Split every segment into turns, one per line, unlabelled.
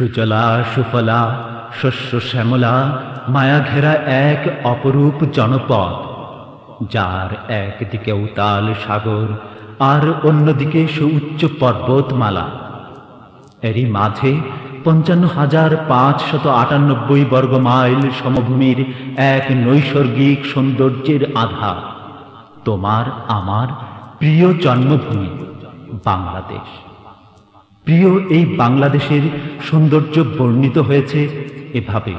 সুজলা সুফলা, শস্য শ্যামলা মায়া ঘেরা এক অপরূপ জনপদ, যার একদিকে উতাল সাগর আর অন্যদিকে সুউচ্চ পর্বতমালা। এরই মাঝে পঞ্চান্ন হাজার পাঁচশত আটানব্বই বর্গ মাইল সমভূমির এক নৈসর্গিক সৌন্দর্যের আধা তোমার আমার প্রিয় জন্মভূমি, বাংলাদেশ। প্রিয় এই বাংলাদেশের সৌন্দর্য বর্ণিত হয়েছে এভাবে।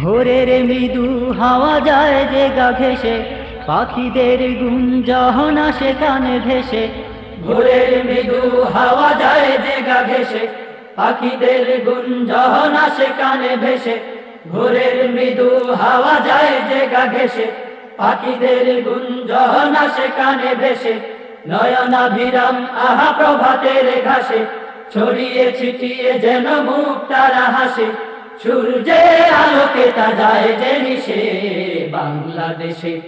ভোরের মৃদু হাওয়া যায় যে গা ঘেসে পাখিদের গুঞ্জন আসে কানে ভেসে
ভোরের মৃদু হাওয়া যায় যে গা ঘেসে পাখিদের গুঞ্জন আসে কানে ভেসে ভোরের মৃদু হাওয়া যায় যে গা ঘেসে পাখিদের গুঞ্জন আসে কানে ভেসে নয়নাভিরাম, আহা প্রভাতের ঘাসে, ছড়িয়ে ছিটিয়ে যেন মুখ তারা হাসে সূর্যের আলোকে তা যায় যে মিশে বাংলাদেশে।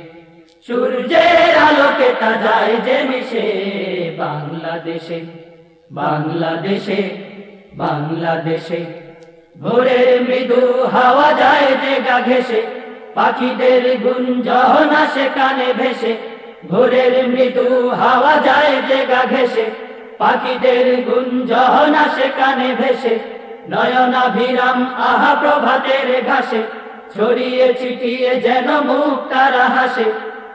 সূর্যের আলোকে তা যায় যে মিশে বাংলাদেশে। বাংলাদেশে বাংলাদেশে। ভোরের মৃদু হাওয়া যায় যে গা ঘেসে পাখিদের গুঞ্জন আসে কানে ভেসে। ভোরের মৃদু হাওয়া যায় যে গা ঘেসে পাখিদের গুঞ্জন আসে কানে ভেসে। নয়নাভিরাম আহা প্রভাতের ঘাসে। ছড়িয়ে ছিটিয়ে যেন মুখ তারা হাসে।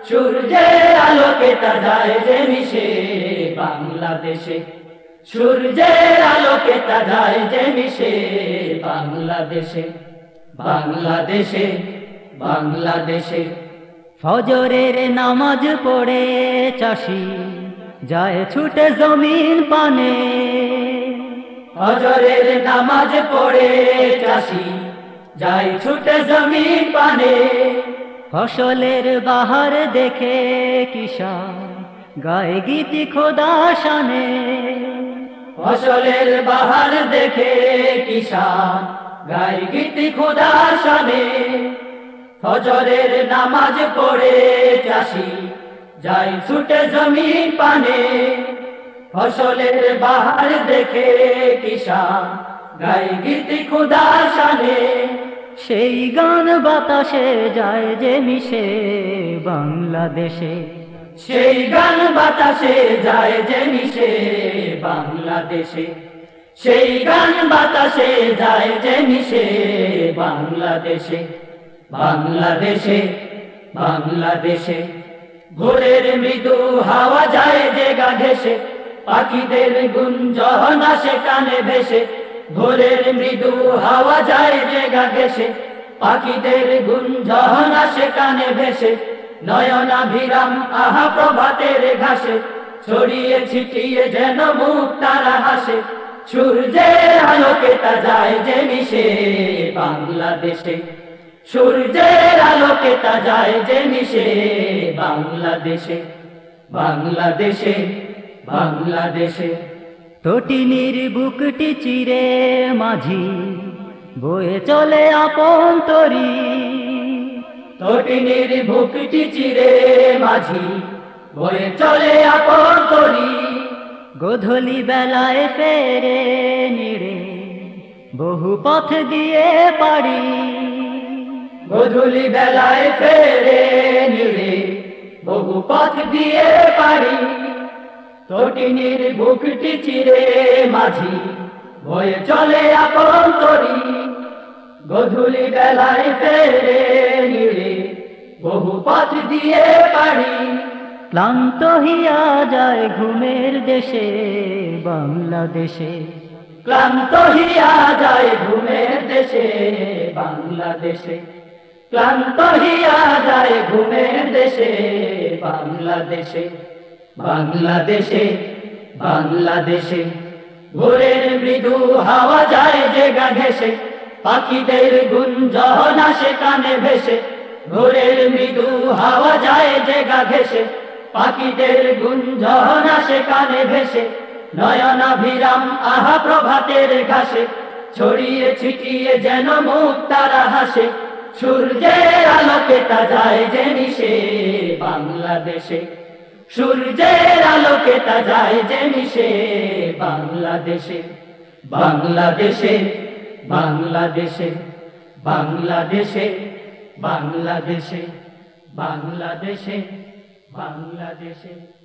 সূর্যের আলোকে তা যায় যে মিশে বাংলাদেশে। সূর্যের আলোকে তা যায় যে মিশে বাংলাদেশে। বাংলাদেশে বাংলাদেশে।
ফজরের নামাজ পড়ে চাষি, যায় ছুটে জমিন পানে।
হজরের নামাজ পড়ে চাষি, যায় ছুটে জমিন পানে।
ফসলের বাহার দেখে কিষান গায়ে গীতি খোদা শানে।
ফসলের বাহার দেখে কিষান গাই গীতি খোদা শানে। ফজরের নামাজ পড়ে চাষি, যাই ছুটে জমিন পানে। ফসলের বাহার দেখে কিষান গাই গীতি খোদা শানে।
সেই গান বাতাসে যায় যে মিশে বাংলাদেশে।
সেই গান বাতাসে যায় যে মিশে বাংলাদেশে। সেই গান বাতাসে যায় যে মিশে বাংলাদেশে। বাংলাদেশে বাংলাদেশে ভোরের মৃদু হাওয়া যায় যে গা ঘেসে পাখিদের গুঞ্জন আসে, কানে ভেসে। ভোরের মৃদু হাওয়া যায় যে গা ঘেসে পাখিদের গুঞ্জন আসে, কানে ভেসে। নয়নাভিরাম, আহা প্রভাতের ঘাসে। ছড়িয়ে ছিটিয়ে যেন মুখ তারা হাসে। সূর্যের আলোকে তা যায় যে মিশে বাংলাদেশে। সূর্যের আলোকে তা যায় যে মিশে বাংলাদেশে বাংলাদেশে বাংলাদেশে।
তটিনীর বুকটি চিরে মাঝি, বয়ে চলে আপন তরি।
তটিনীর বুকটি চিরে মাঝি, বয়ে চলে আপন তরি।
গোধূলি বেলায় ফেরে নিড়ে বহু পথ দিয়ে পারি
গধূলি বেলায় ফেরে নিড়ে বহু পথ দিয়ে পারি। তটিনীর বুকটি চিরে মাঝি, বয়ে চলে আপন তরি। গধূলি বেলায় ফেরে নিড়ে বহু পথ দিয়ে পারি।
ক্লান্ত হিয়া যায় ঘুমের দেশে, বাংলাদেশে।
ক্লান্ত হিয়া যায় ঘুমের দেশে, বাংলাদেশে। ক্লান্ত হিয়া যায় ঘুমের দেশে, বাংলাদেশে বাংলাদেশে বাংলাদেশে। ভোরের মৃদু হাওয়া যায় যে গা ঘেসে পাখিদের গুঞ্জন আসে কানে ভেসে। ভোরের মৃদু হাওয়া যায় যে গা ঘেসে পাখিদের গুঞ্জন আসে কানে ভেসে। নয়নাভিরাম আহা প্রভাতের ঘাসে, ছড়িয়ে ছিটিয়ে যেন মুখ তারা হাসে। সূর্যের আলোকে তা যায় যে মিশে বাংলাদেশে। সূর্যের আলোকে তা যায় যে মিশে বাংলাদেশে। বাংলাদেশে বাংলাদেশে বাংলাদেশে বাংলাদেশে বাংলাদেশে বাংলাদেশে।